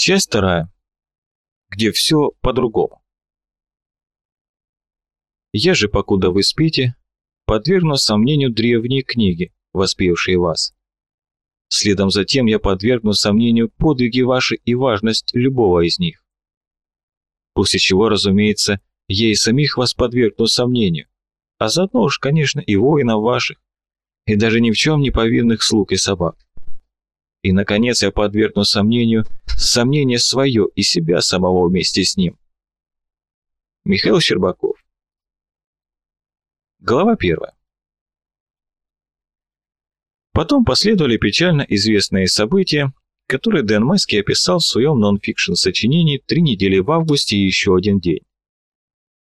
Часть вторая, где все по-другому. Я же, покуда вы спите, подвергну сомнению древние книги, воспевшие вас. Следом за тем я подвергну сомнению подвиги ваши и важность любого из них. После чего, разумеется, я и самих вас подвергну сомнению, а заодно уж, конечно, и воинов ваших, и даже ни в чем не повинных слуг и собак. И, наконец, я подвергну сомнению сомнение свое и себя самого вместе с ним. Михаил Щербаков Глава первая Потом последовали печально известные события, которые Дэн Майский описал в своем нон-фикшн сочинении «Три недели в августе и еще один день».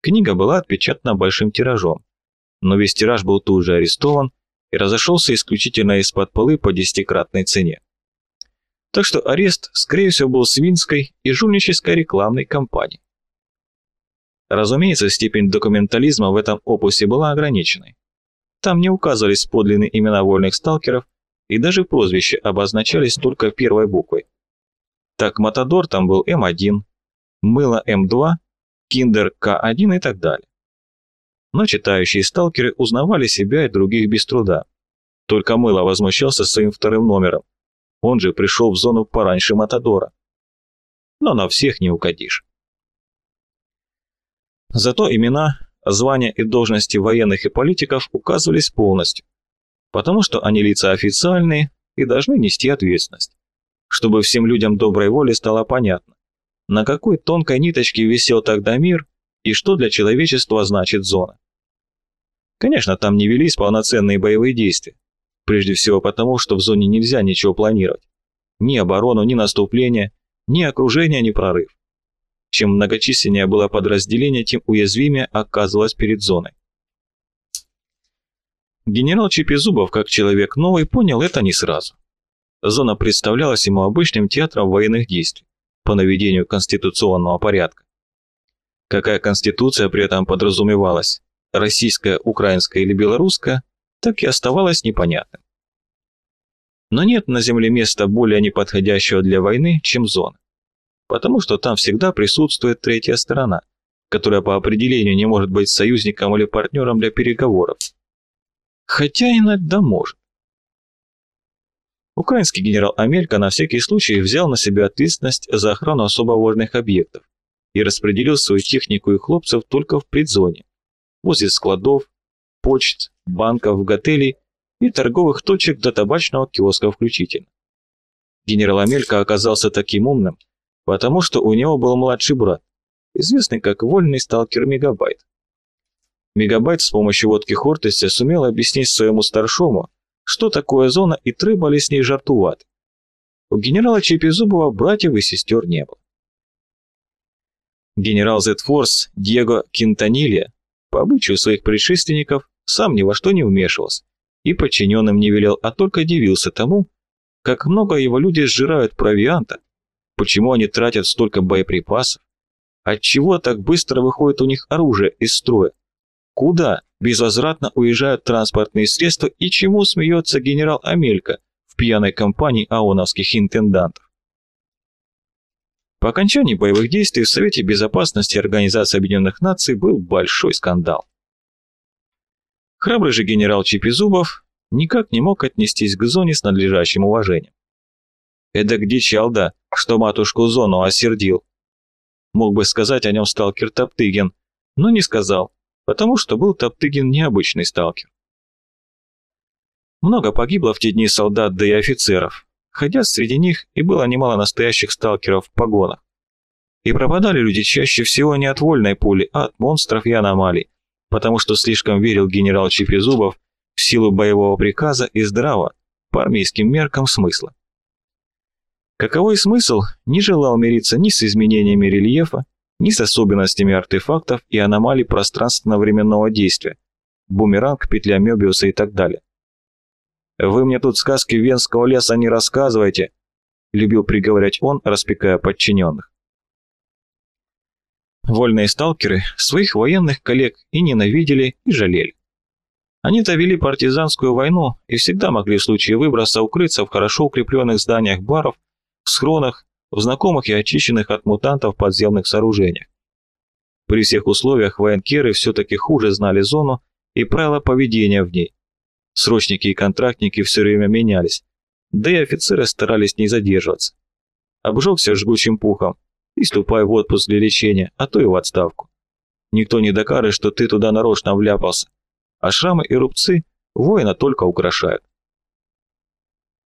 Книга была отпечатана большим тиражом, но весь тираж был тут же арестован и разошелся исключительно из-под полы по десятикратной цене. Так что арест, скорее всего, был свинской и жульнической рекламной кампанией. Разумеется, степень документализма в этом опусе была ограниченной. Там не указывались подлинные имена вольных сталкеров, и даже прозвища обозначались только первой буквой. Так Матадор там был М1, Мыло М2, Киндер К1 и так далее. Но читающие сталкеры узнавали себя и других без труда. Только Мыло возмущался своим вторым номером. Он же пришел в зону пораньше Матадора. Но на всех не угодишь. Зато имена, звания и должности военных и политиков указывались полностью, потому что они лица официальные и должны нести ответственность. Чтобы всем людям доброй воли стало понятно, на какой тонкой ниточке висел тогда мир и что для человечества значит зона. Конечно, там не велись полноценные боевые действия, прежде всего потому, что в зоне нельзя ничего планировать. Ни оборону, ни наступление, ни окружение, ни прорыв. Чем многочисленнее было подразделение, тем уязвимее оказывалось перед зоной. Генерал Чепизубов, как человек новый, понял это не сразу. Зона представлялась ему обычным театром военных действий по наведению конституционного порядка. Какая конституция при этом подразумевалась, российская, украинская или белорусская, так и оставалось непонятным. Но нет на Земле места более неподходящего для войны, чем зона потому что там всегда присутствует третья сторона, которая по определению не может быть союзником или партнером для переговоров. Хотя иногда может. Украинский генерал Амелька на всякий случай взял на себя ответственность за охрану особо важных объектов и распределил свою технику и хлопцев только в предзоне, возле складов, почт, банков, готелей и торговых точек до табачного киоска включительно. Генерал Амелька оказался таким умным, потому что у него был младший брат, известный как вольный сталкер Мегабайт. Мегабайт с помощью водки Хортеся сумел объяснить своему старшому, что такое зона и требовали с ней жартувати. У генерала Чепизубова братьев и сестер не было. Генерал Z-Force Диего Кинтанилья, по обычаю своих предшественников, сам ни во что не вмешивался и подчиненным не велел, а только дивился тому, как много его люди сжирают провианта, Почему они тратят столько боеприпасов? Отчего так быстро выходит у них оружие из строя? Куда безвозвратно уезжают транспортные средства и чему смеется генерал Амелька в пьяной компании аоновских интендантов? По окончании боевых действий в Совете Безопасности Организации Объединенных Наций был большой скандал. Храбрый же генерал Чепизубов никак не мог отнестись к зоне с надлежащим уважением. Это где Чалда, что матушку Зону осердил. Мог бы сказать о нем сталкер Топтыгин, но не сказал, потому что был Топтыгин необычный сталкер. Много погибло в те дни солдат, да и офицеров, хотя среди них и было немало настоящих сталкеров в погонах. И пропадали люди чаще всего не от вольной пули, а от монстров и аномалий, потому что слишком верил генерал Чепизубов в силу боевого приказа и здраво, по армейским меркам, смысла. Каковой смысл не желал мириться ни с изменениями рельефа, ни с особенностями артефактов и аномалий пространственно-временного действия, бумеранг, петля Мёбиуса и так далее. «Вы мне тут сказки Венского леса не рассказывайте», — любил приговорять он, распекая подчиненных. Вольные сталкеры своих военных коллег и ненавидели, и жалели. Они-то вели партизанскую войну и всегда могли в случае выброса укрыться в хорошо укрепленных зданиях баров в схронах, в знакомых и очищенных от мутантов подземных сооружениях. При всех условиях военкеры все-таки хуже знали зону и правила поведения в ней. Срочники и контрактники все время менялись, да и офицеры старались не задерживаться. Обжегся жгучим пухом и ступай в отпуск для лечения, а то и в отставку. Никто не докажет, что ты туда нарочно вляпался, а шрамы и рубцы воина только украшают.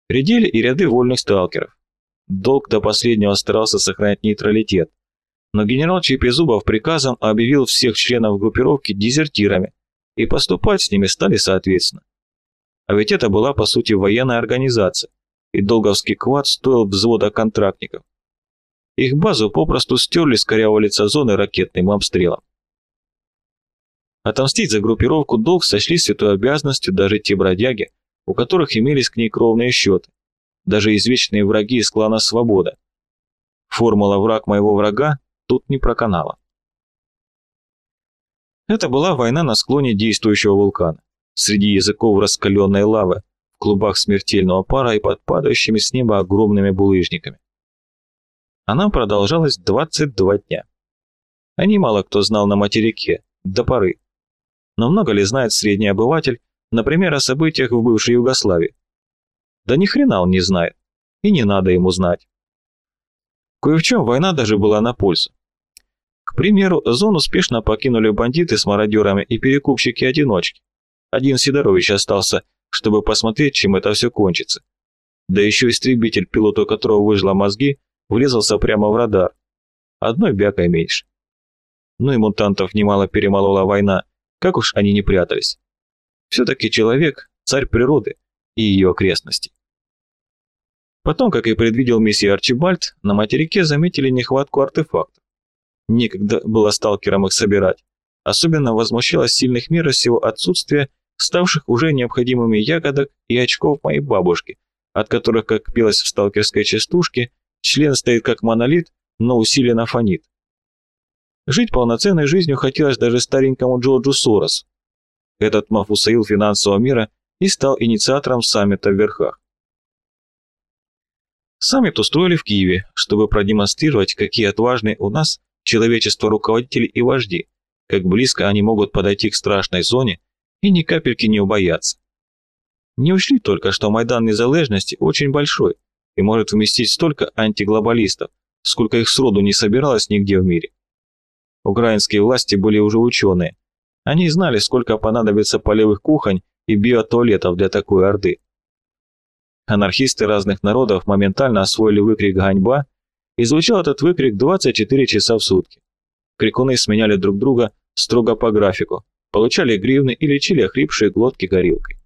Редели и ряды вольных сталкеров. Долг до последнего старался сохранять нейтралитет, но генерал Чепезубов приказом объявил всех членов группировки дезертирами, и поступать с ними стали соответственно. А ведь это была по сути военная организация, и долговский квад стоил взвода контрактников. Их базу попросту стерли с корявого лица зоны ракетным обстрелом. Отомстить за группировку долг сочли святой обязанностью даже те бродяги, у которых имелись к ней кровные счеты, даже извечные враги из клана Свобода. Формула «враг моего врага» тут не проканала. Это была война на склоне действующего вулкана, среди языков раскаленной лавы, в клубах смертельного пара и под падающими с неба огромными булыжниками. Она продолжалась 22 дня. Они мало кто знал на материке, до поры. Но много ли знает средний обыватель, например, о событиях в бывшей Югославии? Да ни хрена он не знает, и не надо ему знать. Кое в чем война даже была на пользу. К примеру, зону успешно покинули бандиты с мародерами и перекупщики-одиночки. Один Сидорович остался, чтобы посмотреть, чем это все кончится. Да еще истребитель, пилоту которого выжила мозги, врезался прямо в радар. Одной бякой меньше. Ну и мутантов немало перемолола война, как уж они не прятались. Все-таки человек – царь природы и ее окрестностей. Потом, как и предвидел месье Арчибальд, на материке заметили нехватку артефактов. Некогда было сталкерам их собирать. Особенно возмущалось сильных мер всего отсутствия ставших уже необходимыми ягодок и очков моей бабушки, от которых, как пелось в сталкерской частушке, член стоит как монолит, но усиленно фонит. Жить полноценной жизнью хотелось даже старенькому Джорджу Соросу. Этот Мафусаил финансового мира и стал инициатором саммита в верхах. Саммит устроили в Киеве, чтобы продемонстрировать, какие отважные у нас человечество руководители и вожди, как близко они могут подойти к страшной зоне и ни капельки не убояться. Не учли только, что Майдан Незалежности очень большой и может вместить столько антиглобалистов, сколько их сроду не собиралось нигде в мире. Украинские власти были уже ученые. Они знали, сколько понадобится полевых кухонь и биотуалетов для такой орды. Анархисты разных народов моментально освоили выкрик «Ганьба», и звучал этот выкрик 24 часа в сутки. Крикуны сменяли друг друга строго по графику, получали гривны и лечили охрипшие глотки горилкой.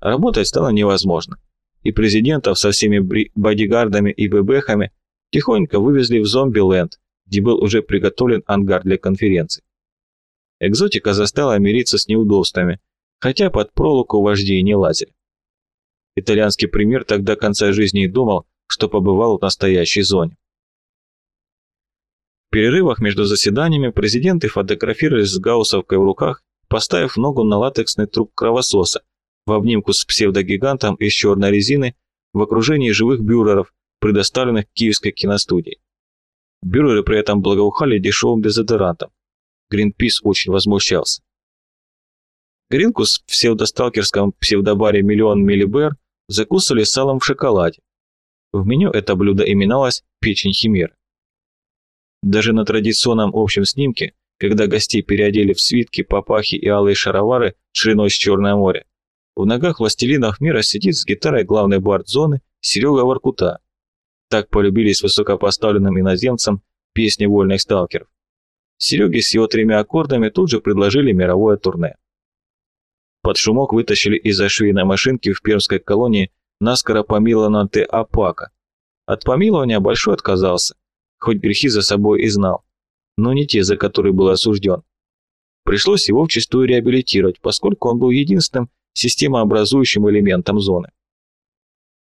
Работать стало невозможно, и президентов со всеми бодигардами и бэбэхами тихонько вывезли в зомби-ленд, где был уже приготовлен ангар для конференции. Экзотика заставила мириться с неудобствами, хотя под проволоку вожди не лазили. Итальянский премьер тогда конца жизни и думал, что побывал в настоящей зоне. В перерывах между заседаниями президенты фотографировались с гауссовкой в руках, поставив ногу на латексный труп кровососа, в обнимку с псевдогигантом из черной резины, в окружении живых бюреров, предоставленных киевской киностудией. Бюреры при этом благоухали дешевым дезодорантом. Гринпис очень возмущался. Грилку с псевдосталкерском псевдобаре «Миллион Миллибер» закусывали салом в шоколаде. В меню это блюдо именовалось «печень химеры». Даже на традиционном общем снимке, когда гостей переодели в свитки, папахи и алые шаровары шириной с Черное море, в ногах властелинов мира сидит с гитарой главный бард зоны Серега Воркута. Так полюбились высокопоставленным иноземцам песни вольных сталкеров. Сереге с его тремя аккордами тут же предложили мировое турне. Под шумок вытащили из-за швейной машинки в пермской колонии наскоро помилованного Т. Апака. От помилования Большой отказался, хоть грехи за собой и знал, но не те, за которые был осужден. Пришлось его вчистую реабилитировать, поскольку он был единственным системообразующим элементом зоны.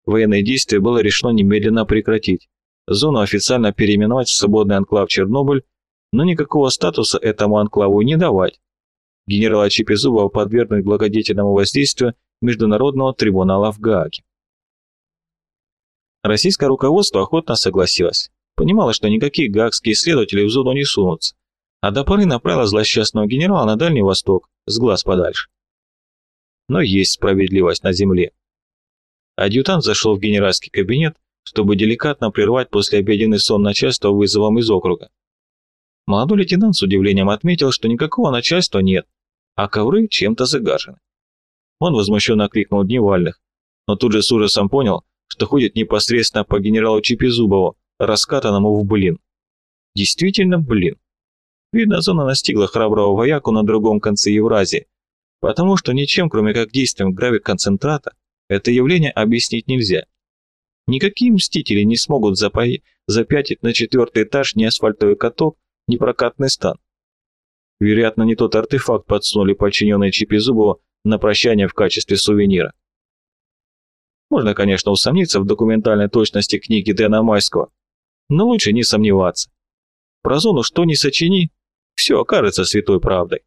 Военные действия было решено немедленно прекратить, зону официально переименовать в свободный анклав Чернобыль, но никакого статуса этому анклаву не давать. Генерала Чепезубова подвергнуть благодетельному воздействию Международного трибунала в Гааге. Российское руководство охотно согласилось. Понимало, что никакие гаагские исследователи в зону не сунутся, а до поры направило злосчастного генерала на Дальний Восток, с глаз подальше. Но есть справедливость на земле. Адъютант зашел в генеральский кабинет, чтобы деликатно прервать послеобеденный сон начальства вызовом из округа. Молодой лейтенант с удивлением отметил, что никакого начальства нет, а ковры чем-то загажены. Он возмущенно крикнул Дневальных, но тут же с ужасом понял, что ходит непосредственно по генералу Чипизубову, раскатанному в блин. Действительно блин. Видно, зона настигла храброго вояку на другом конце Евразии, потому что ничем, кроме как действием гравиконцентрата, это явление объяснить нельзя. Никакие мстители не смогут запа- запятить на четвертый этаж ни асфальтовый каток, ни прокатный стан. Вероятно, не тот артефакт подсунули подчиненные Чипизубову на прощание в качестве сувенира. Можно, конечно, усомниться в документальной точности книги Дэна Майского, но лучше не сомневаться. Про зону что ни сочини, все окажется святой правдой.